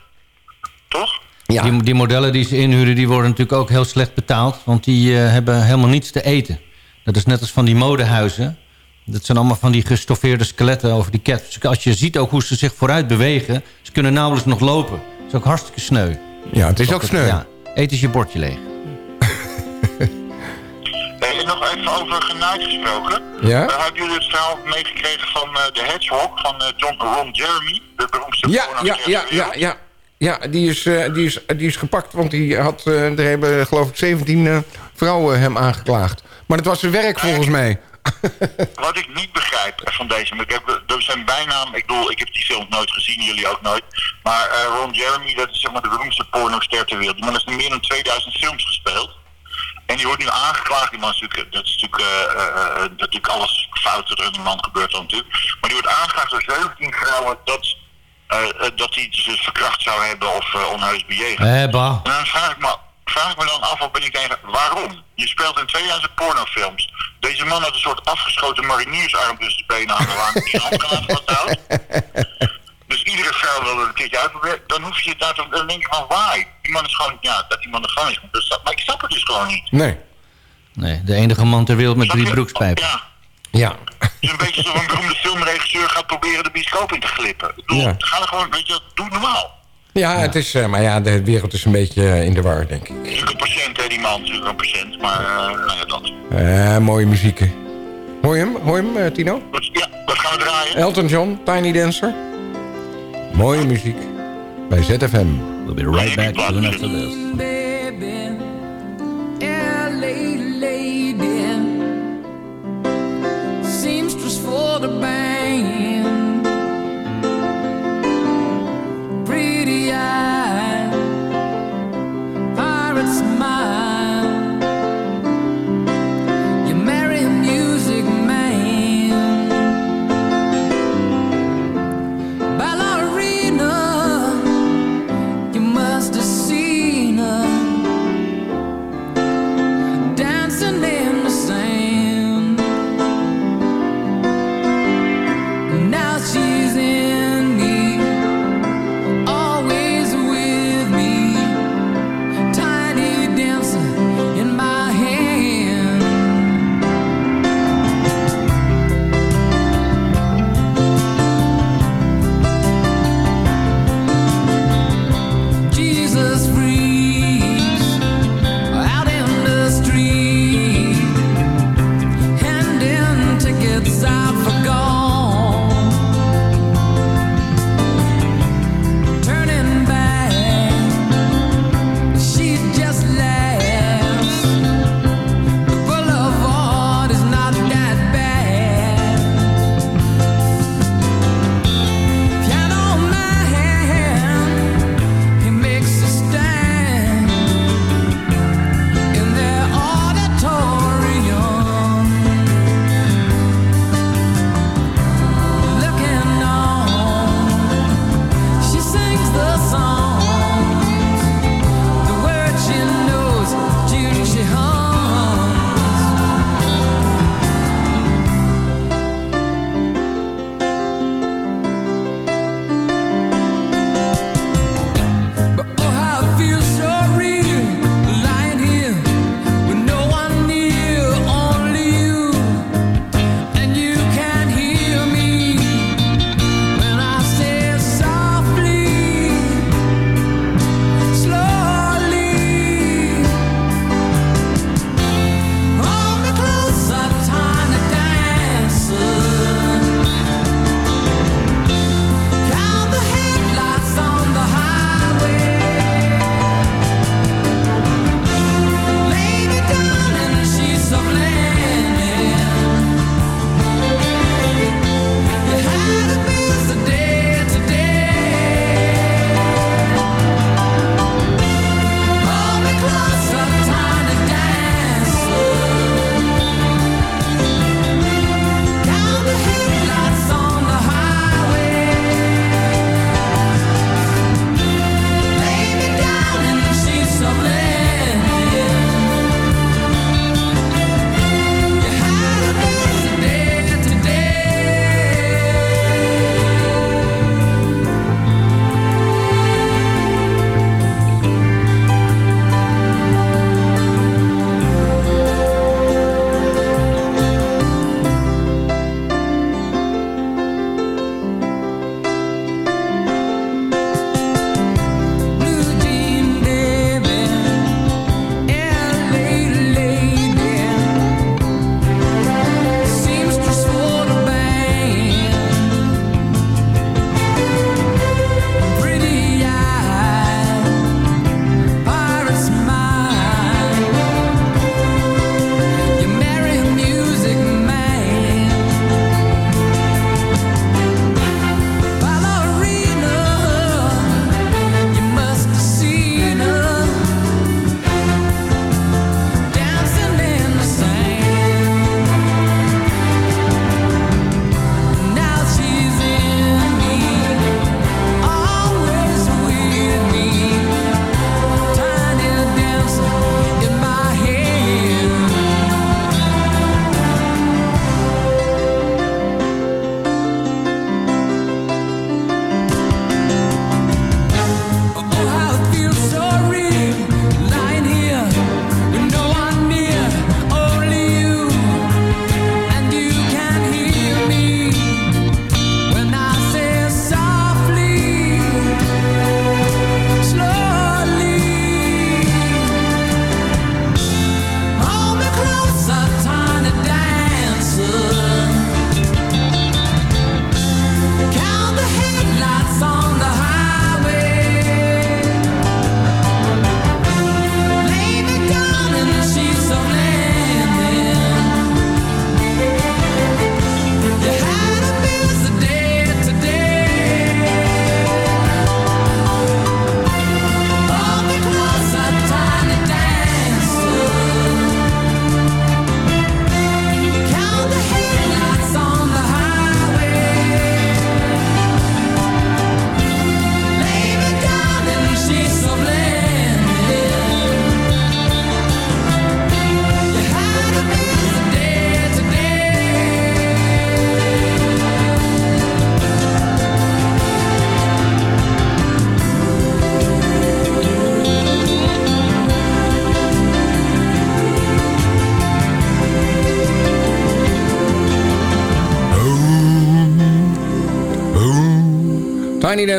toch? die, die modellen die ze inhuren, die worden natuurlijk ook heel slecht betaald. Want die eh, hebben helemaal niets te eten. Dat is net als van die modehuizen. Dat zijn allemaal van die gestoffeerde skeletten over die cat. Dus als je ziet ook hoe ze zich vooruit bewegen... ze kunnen nauwelijks nog lopen. Dat is ook hartstikke sneu. Ja, het is ook sneu. Ja, eet eens je bordje leeg. En nog even over genaaid gesproken. Ja? Eh, hebben jullie het verhaal meegekregen van eh, de Hedgehog van eh, John Ron Jeremy? De beroemdste Ja, ja, ja, ja, ja. Ja, die is, die, is, die is gepakt, want die had, er hebben geloof ik 17 eh, vrouwen hem aangeklaagd. Maar het was zijn werk volgens mij. Wat ik niet begrijp van deze, maar ik heb zijn bijnaam, ik bedoel, ik heb die film nooit gezien, jullie ook nooit. Maar Ron Jeremy, dat is zeg maar de beroemdste pornoster ter wereld. Die man heeft meer dan 2000 films gespeeld. En die wordt nu aangeklaagd. Die man is natuurlijk, dat is natuurlijk, eh, eh, eh, natuurlijk alles fout dat er aan die man gebeurt dan natuurlijk. Maar die wordt aangeklaagd door 17 vrouwen dat, dat hij ze verkracht zou hebben of eh, onheus bejegend. Eh. En dan vraag ik, me, vraag ik me dan af, of ben ik tegen, waarom? Je speelt in 2000 pornofilms. Deze man had een soort afgeschoten mariniersarm tussen de benen aan waar hij zijn vasthoudt. Dus iedere vrouw wil dat een keertje uitproberen. Dan hoef je daar te dan denk ik van, why? Die man is gewoon, ja, dat die man er gewoon is. Dus dat- Maar ik snap het dus gewoon niet. Nee. Nee, de enige man ter wereld met drie broekspijpen. Ja, Ja. het is een beetje zo'n beroemde filmregisseur gaat proberen de bioscoop in te glippen. Bedoel, Ja. ga er gewoon, weet je, doe normaal. Ja, Het is, eh, maar ja, de wereld is een beetje eh, in de war, denk ik. Het is natuurlijk een patiënt, hè, die man, natuurlijk een patiënt. Maar, eh, nou ja, dat. Eh, mooie muziek. Hoor je hem, hoor je hem eh, Tino? Ja, wat gaan we draaien? Elton John, Tiny Dancer. Mooie muziek. Bij ZFM. We'll be right back soon after this. baby, LA lady, seamstress for the band,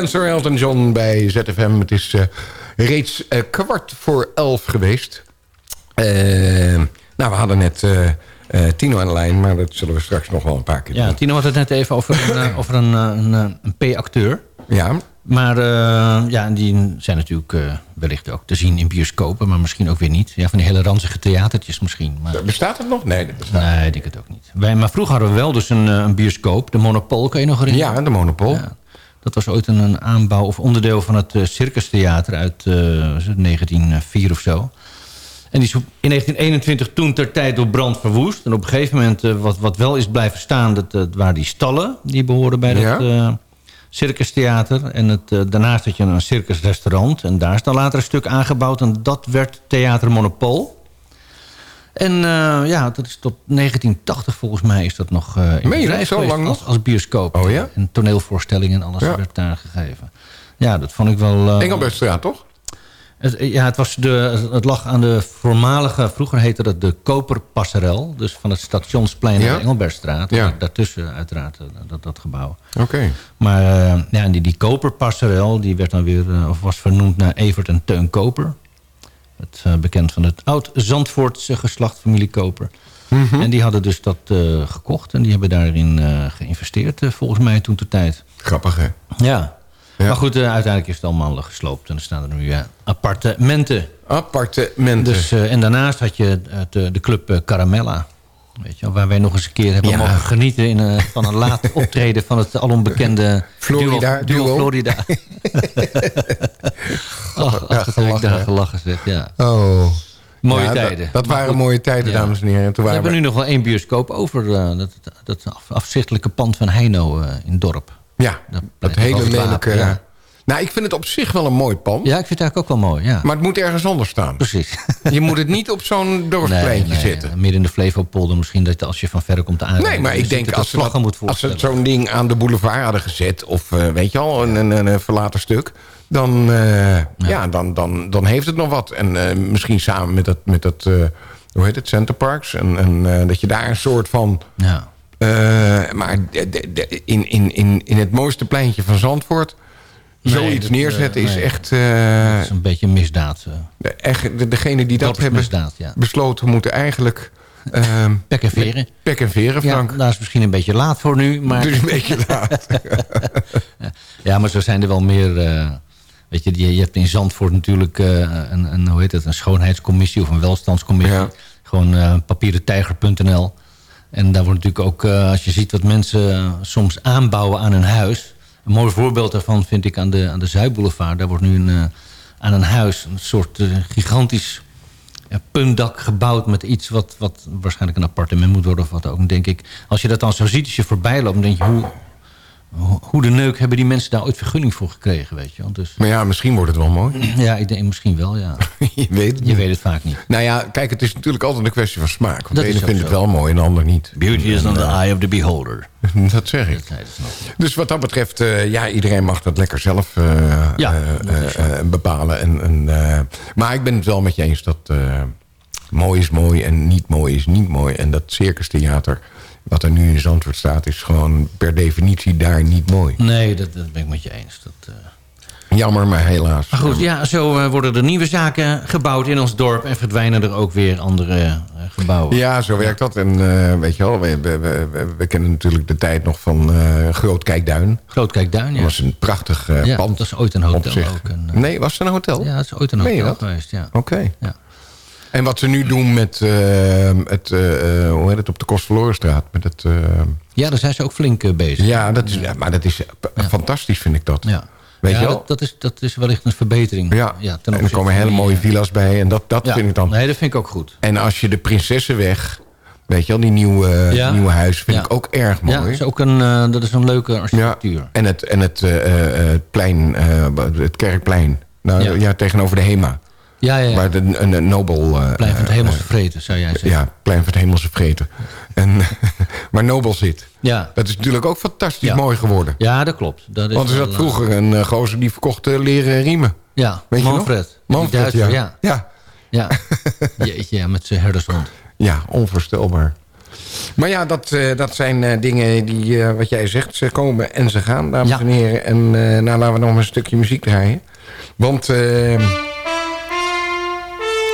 Line Dancer, Elton John bij ZFM. Het is uh, reeds uh, kwart voor elf geweest. Uh, nou, we hadden net Tino aan de lijn, maar dat zullen we straks nog wel een paar keer ja, doen. Tino had het net even over een, over een, een, een P-acteur. Ja. Maar uh, ja, die zijn natuurlijk uh, wellicht ook te zien in bioscopen, maar misschien ook weer niet. Ja, van die hele ranzige theatertjes misschien. Maar... Bestaat het nog? Nee, dat bestaat Nee, ik denk het ook niet. Wij, maar vroeger hadden we wel dus een, een bioscoop, de Monopol, kan je nog herinneren? Ja, de Monopol. Ja, dat was ooit een, aanbouw of onderdeel van het uh, Circus Theater uit 1904 of zo. En die is in 1921 toen ter tijd door brand verwoest. En op een gegeven moment, wat, wat wel is blijven staan, dat, dat waren die stallen die behoorden bij dat... Ja circustheater. En het, daarnaast had je een circusrestaurant. En daar is dan later een stuk aangebouwd. En dat werd Theater Monopol. En uh, ja, dat is tot 1980 volgens mij is dat nog uh, in bedrijf zo lang als, als, bioscoop. Oh ja? En toneelvoorstellingen en alles ja. werd daar gegeven. Ja, dat vond ik wel... Engelbertstraat, toch? Het, ja, het, was de, het lag aan de voormalige, vroeger heette dat de Koperpasserel. Dus van het stationsplein naar de Engelbertstraat. Ja. Daartussen uiteraard dat, dat gebouw. Oké. Okay. Maar uh, ja, die, die Koperpasserel die werd dan weer, of was vernoemd naar Evert en Teun Koper. Het, uh, bekend van het oud-Zandvoortse geslacht familie Koper. Mm -hmm. En die hadden dus dat gekocht en die hebben daarin geïnvesteerd volgens mij toen de tijd. Grappig hè? Ja. Ja. Maar goed, uiteindelijk is het allemaal gesloopt. En er staan er nu appartementen. Appartementen. Dus, en daarnaast had je de, de club Caramella. Weet je, waar wij nog eens een keer hebben ja. mogen genieten... In, van een laat optreden van het alombekende Florida duo, duo Florida. Ach, ja, gelachen, daar gelachen zeg, ja. Oh. Mooie ja, tijden. Dat, dat waren mooie tijden, dames en heren. Toen we hebben nu nog wel één bioscoop over. Uh, dat, dat afzichtelijke pand van Heino uh, in het dorp. Ja, dat, dat hele lelijke... Nou, ik vind het op zich wel een mooi pand. Ja, ik vind het eigenlijk ook wel mooi, ja. Maar het moet ergens anders staan. Precies. Je moet het niet op zo'n dorpspleintje nee, nee, zitten. Midden in de Flevopolder misschien, dat als je van verre komt aan. Nee, maar ik denk als ze, dat, moet als ze zo'n ding aan de boulevard hadden gezet... of uh, weet je al, een, een, een verlaten stuk... dan, uh, ja. ja. dan, dan, dan heeft het nog wat. En uh, misschien samen met dat, met dat hoe heet het, Center Parks... en, en dat je daar een soort van... Ja. Maar de, de, de, in, in, in, in het mooiste pleintje van Zandvoort... Zoiets dat, neerzetten nee. is echt... Uh, dat is een beetje misdaad. De, echt, de, degene die dat, dat hebben misdaad, ja. besloten moeten eigenlijk... pek en veren. Pek en veren, Frank. Ja, dat is misschien een beetje laat voor nu. Maar... Is een beetje laat. ja, maar zo zijn er wel meer... weet je, je hebt in Zandvoort natuurlijk een, een, hoe heet het, een schoonheidscommissie... of een welstandscommissie. Ja. Gewoon papierentijger.nl... En daar wordt natuurlijk ook, als je ziet wat mensen soms aanbouwen aan een huis. Een mooi voorbeeld daarvan vind ik aan de, aan de Zuidboulevard. Daar wordt nu een, uh, aan een huis een soort gigantisch puntdak gebouwd... met iets wat, wat waarschijnlijk een appartement moet worden of wat ook, denk ik. Als je dat dan zo ziet, als je voorbij loopt, dan denk je... hoe, hoe de neuk hebben die mensen daar ooit vergunning voor gekregen, weet je dus, Maar ja, misschien wordt het wel mooi. Ja, ik denk misschien wel, ja. je weet het Je niet. weet het vaak niet. Nou ja, kijk, het is natuurlijk altijd een kwestie van smaak. Want dat de ene vindt het wel mooi en de ander niet. Beauty is on the eye of the beholder. dat zeg ik. Dat dus wat dat betreft, uh, ja, iedereen mag dat lekker zelf uh, ja, uh, bepalen. En, en, maar ik ben het wel met je eens dat mooi is mooi en niet mooi is niet mooi. En dat circustheater wat er nu in Zandvoort staat... is gewoon per definitie daar niet mooi. Nee, dat, dat ben ik met je eens. Dat, uh... Jammer, maar helaas. Maar goed, ja, zo uh, worden er nieuwe zaken gebouwd in ons dorp... en verdwijnen er ook weer andere uh, gebouwen. Ja, zo werkt dat. En weet je wel, we, we, we, we, kennen natuurlijk de tijd nog van Groot Kijkduin. Groot Kijkduin, ja. Dat was een prachtig ja, pand. dat is ooit een hotel ook. Een, nee, was het een hotel? Ja, dat is ooit een hotel geweest, ja. Oké. Okay. Ja. En wat ze nu doen met uh, het, uh, hoe heet het, op de Kostverlorenstraat. Met het, uh... Ja, daar zijn ze ook flink bezig. Ja, dat is, ja, maar dat is ja. fantastisch, vind ik dat. Ja. Weet ja, je wel? Dat, dat, is, dat is wellicht een verbetering. Ja, ja en er komen hele mooie villa's bij. En dat, dat vind ik dan... Nee, dat vind ik ook goed. En als je de Prinsessenweg... Weet je wel, die nieuwe, ja. nieuwe huis vind ik ook erg mooi. Ja, dat is ook een, uh, dat is een leuke architectuur. Ja, en het, en het, uh, plein, het kerkplein. Nou, ja. tegenover de HEMA. Ja, ja, ja. Waar de, een, een Nobel... Uh, plein van het hemelse vreten, zou jij zeggen. Ja, plein van het hemelse vreten. en, waar Nobel zit. Ja. Dat is natuurlijk ook fantastisch ja. mooi geworden. Ja, dat klopt. Dat is Want er zat vroeger een uh, gozer die verkocht uh, leren riemen. Ja, Weet Manfred. Manfred, ja. ja. ja. ja. Jeetje, ja, met zijn herdershond. Ja, onvoorstelbaar. Maar ja, dat, eh, dat zijn eh, dingen die, eh, wat jij zegt, ze komen en ze gaan, dames en heren. En eh, nou, laten we nog maar een stukje muziek draaien. Want, eh,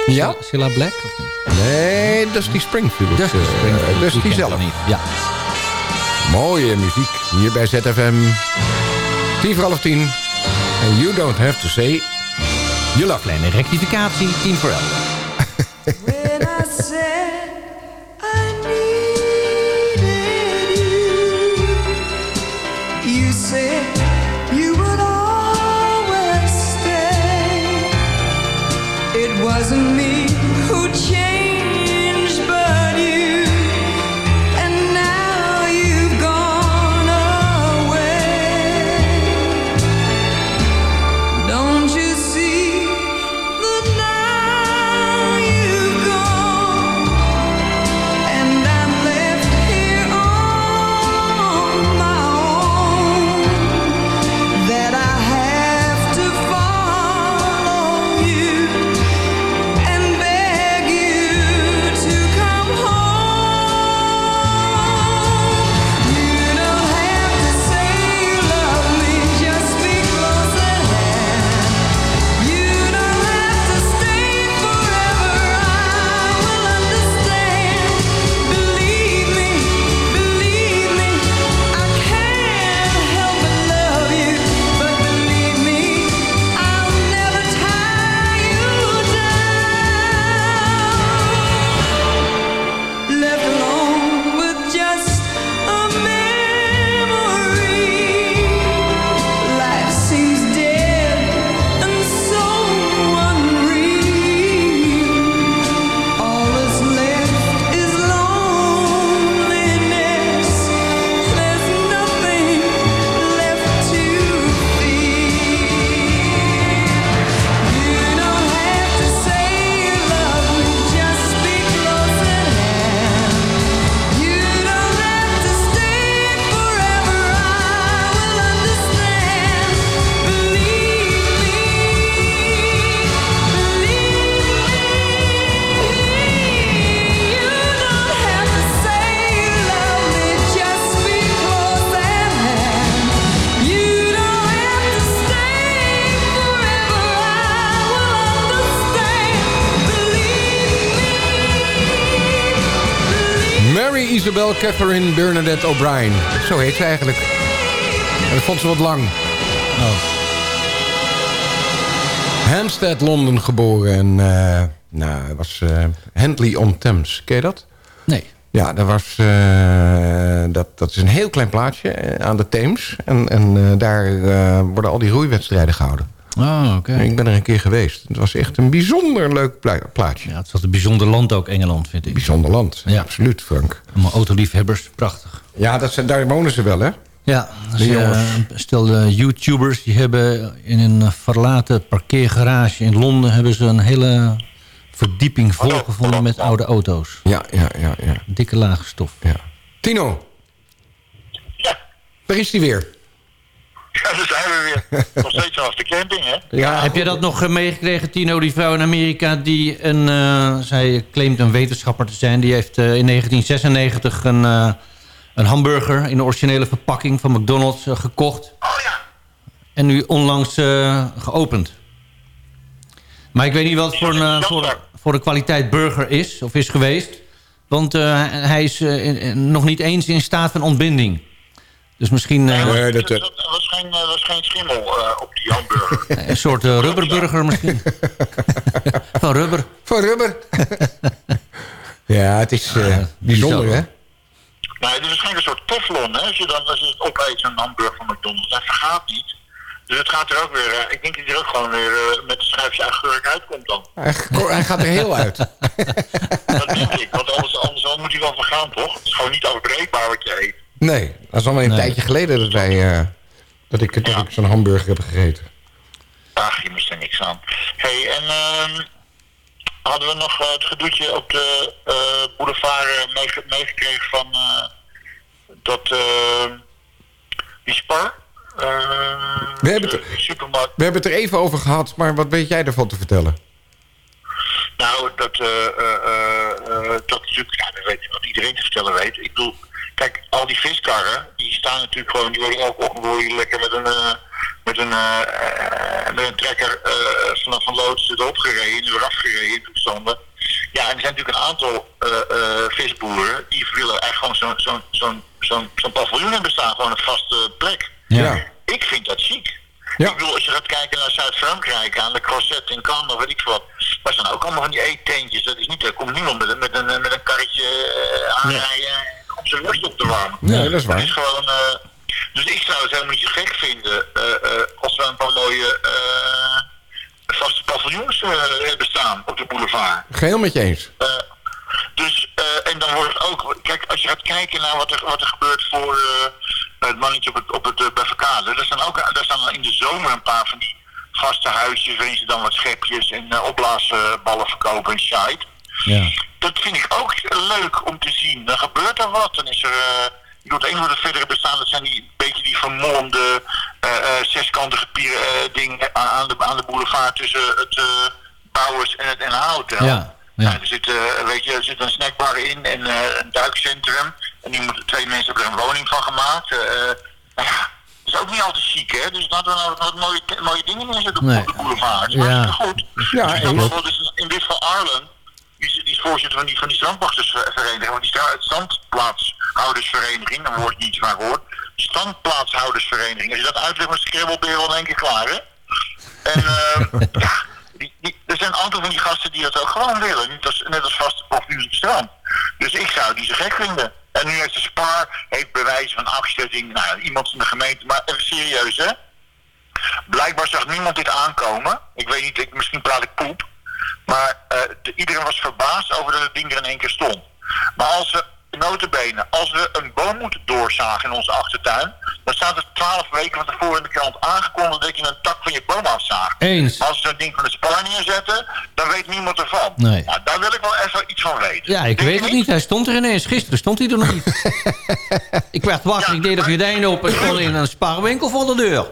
ja? Cilla Black? Of niet? Nee, Dusty Springfield. Dusty eh, Springfield, Dusty die zelf. niet, ja. Mooie muziek hier bij ZFM. 10 voor half 10. And you don't have to say you love Kleine rectificatie, 10 voor 11. Catherine Bernadette O'Brien. Zo heet ze eigenlijk. En dat vond ze wat lang. Oh. Hampstead, Londen geboren. En eh, nou, was eh Handley on Thames. Ken je dat? Nee. Ja, dat, was, eh, dat, dat is een heel klein plaatsje aan de Theems. En, en daar worden al die roeiwedstrijden gehouden. Oh, oké. Ik ben er een keer geweest. Het was echt een bijzonder leuk pla- plaatsje. Ja, het was een bijzonder land ook, Engeland, vind ik. Bijzonder land, Ja. absoluut, Frank. Allemaal autoliefhebbers, prachtig. Ja, dat zijn, daar wonen ze wel, hè? Ja, De dus, jongens. eh, stel eh, YouTubers die hebben in een verlaten parkeergarage in Londen hebben ze een hele verdieping volgevonden met oude auto's. Ja, ja, ja. ja. Dikke lage stof. ja. Tino. Ja. Daar is hij weer. Ja, daar zijn we weer. Nog steeds vanaf de camping, hè? Ja, heb je dat nog eh, meegekregen, Tino? Die vrouw in Amerika, die een, eh, zij claimt een wetenschapper te zijn. Die heeft eh, in 1996 een, eh, een hamburger in de originele verpakking van McDonald's gekocht. Oh ja. En nu onlangs eh, geopend. Maar ik weet niet wat het voor een, voor, voor de kwaliteit burger is, of is geweest. Want eh, hij is in- in- nog niet eens in staat van ontbinding. Dus misschien Nee, dat, was geen, was geen schimmel eh, op die hamburger. een soort eh, rubberburger misschien. van rubber. Van rubber. ja, het is eh, bijzonder, hè? Nee, het is waarschijnlijk een soort teflon, hè? Als je, dan, als je het opeet, zo'n hamburger van McDonald's, dat vergaat niet. Dus het gaat er ook weer, eh, ik denk dat hij er ook gewoon weer eh, met een schuifje agurk uitkomt dan. Hij, hij gaat er heel uit. Dat denk ik, want anders, anders moet hij wel vergaan, toch? Het is gewoon niet afbreekbaar wat je eet. Nee, dat is alweer een Nee. tijdje geleden dat, wij, eh, dat ik, dat ik zo'n hamburger heb gegeten. Ach, je mist er niks aan. hey, en ehm, hadden we nog eh, het gedoetje op de eh, boulevard meege- meegekregen van eh, dat eh, die spar? Eh, We hebben, het, de supermarkt. we hebben het er even over gehad, maar wat weet jij ervan te vertellen? Nou, dat, eh, eh, eh, eh, dat natuurlijk, ja, dat weet ik wat iedereen te vertellen weet. Ik bedoel, kijk, al die viskarren, die staan natuurlijk gewoon, die worden elke ochtend lekker met een, eh, met een, eh, eh, met een trekker eh, vanaf een loods erop gereden, en weer afgereden in toestanden. Ja, en er zijn natuurlijk een aantal eh, eh, visboeren die willen eigenlijk gewoon zo'n zo'n zo'n zo'n zo'n paviljoen hebben staan, gewoon een vaste plek. Ja. Ik vind dat chic. Ik bedoel, als je gaat kijken naar Zuid-Frankrijk, aan de Crozet in Cannes of weet ik veel wat. Daar staan ook allemaal van die eetteentjes. Dat is niet, er komt niemand met, een- met, een, met een karretje aanrijden zijn worst op te warmen. Nee, dat is waar. Het is gewoon, eh, dus ik zou het helemaal niet zo gek vinden eh, eh, als we een paar mooie vaste paviljoens hebben staan op de boulevard. Geheel met je eens. Dus, en dan wordt het ook, kijk, als je gaat kijken naar wat er, wat er gebeurt voor het mannetje op het, op het uh, Bevekade, daar staan ook daar staan in de zomer een paar van die vaste huisjes waarin ze dan wat schepjes en opblaasballen verkopen en shite. Ja. Dat vind ik ook leuk om te zien. Dan gebeurt er wat. Dan is er. eh ik bedoel, het enige wat er verder bestaan, dat zijn die beetje die vermolmde eh, eh, zeskantige pier, eh, dingen aan, aan de, aan de boulevard tussen het eh, Bouwers en het NH Hotel. Ja, ja. er zit, eh, weet je, er zit een snackbar in en eh, een duikcentrum. En die moeten, twee mensen hebben er een woning van gemaakt. Eh, eh, nou ja, dat is ook niet altijd chic, hè? Dus laten we nou wat mooie, mooie dingen neerzetten op Nee. de boulevard. Dat is Ja. goed. Ja, Dus dus in dit geval Arlen, is, die is voorzitter van die, van die strandwachtersvereniging, van die stra- standplaatshoudersvereniging, dan word je niet vaak hoort. Standplaatshoudersvereniging. Als je dat uitlegt je wel in één keer klaar, hè? En eh, ja, die, die, er zijn een aantal van die gasten die dat ook gewoon willen. Net als, net als vaste profiel op strand. Dus ik zou het niet zo gek vinden. En nu heeft de Spar heeft bewijzen van afzetting. Nou, iemand in de gemeente. Maar even serieus, hè? Blijkbaar zag niemand dit aankomen. Ik weet niet, ik, misschien praat ik poep. Maar eh, de- iedereen was verbaasd over dat het ding er in één keer stond. Maar als we, notabene, als we een boom moeten doorzagen in onze achtertuin... dan staat het twaalf weken van tevoren in de krant aangekondigd dat je een tak van je boom afzaagt. Eens. Als we dat ding van de Spar neerzetten, dan weet niemand ervan. Nee. Nou, daar wil ik wel even iets van weten. Ja, ik Denk weet je het niet. Hij stond er ineens. Gisteren stond hij er nog niet. ik werd wakker, ik deed de gordijnen op en stond in een spaarwinkel voor de deur.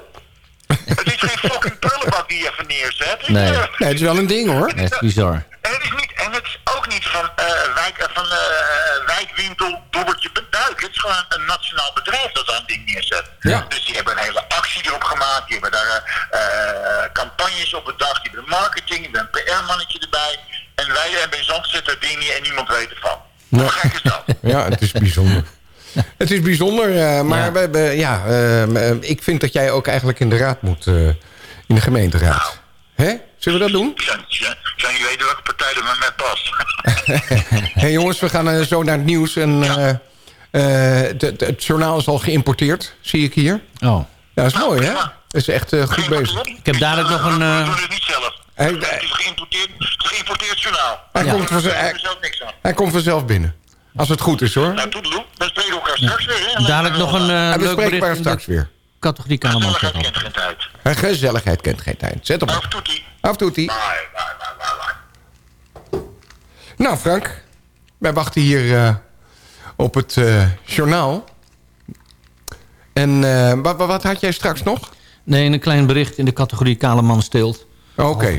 Het is geen fucking prullenbak die je even neerzet. Nee. Eh, Nee, het is wel een ding hoor. Dat is bizar. En het is, niet, en het is ook niet van, eh wijk, eh, van eh, wijkwinkel dobbertje beduik. Het is gewoon een nationaal bedrijf dat dat ding neerzet. Ja. Dus die hebben een hele actie erop gemaakt. Die hebben daar eh, eh, campagnes op bedacht. Die hebben marketing, die hebben een PR-mannetje erbij. En wij hebben in zand zitten dat ding niet en niemand weet ervan. Hoe gek is dat? Ja, het is bijzonder. Het is bijzonder, eh, maar Ja. We, we- ja, eh, ik vind dat jij ook eigenlijk in de raad moet. eh, in de gemeenteraad. Hè? Zullen we dat doen? Ik zou, zou- zou niet weten welke partij er met mij past. Hé hey jongens, we gaan zo naar het nieuws. En, eh, eh, het- het- het journaal is al geïmporteerd, zie ik hier. Oh. Ja, dat is Nou, mooi hè? Dat is echt goed bezig. Ik heb dadelijk nog een... We eh, doen het niet zelf. Hij- Het is een geïmporteerd, geïmporteerd journaal. Hij, Ja. komt vanzelf, hij komt vanzelf binnen. Als het goed is hoor. Nou, toedeloe. We spreken elkaar straks weer, hè? dadelijk nog een eh Hij leuk bericht in straks weer. categorie Kaleman. Gezelligheid kent geen tijd. En gezelligheid kent geen tijd. Zet op. Af toetie. Af toetie. Bye, bye, bye, bye, bye. Nou Frank, wij wachten hier eh, op het eh, journaal. En eh, wat, wat had jij straks nog? Nee, een klein bericht in de categorie Kaleman steelt. Oké.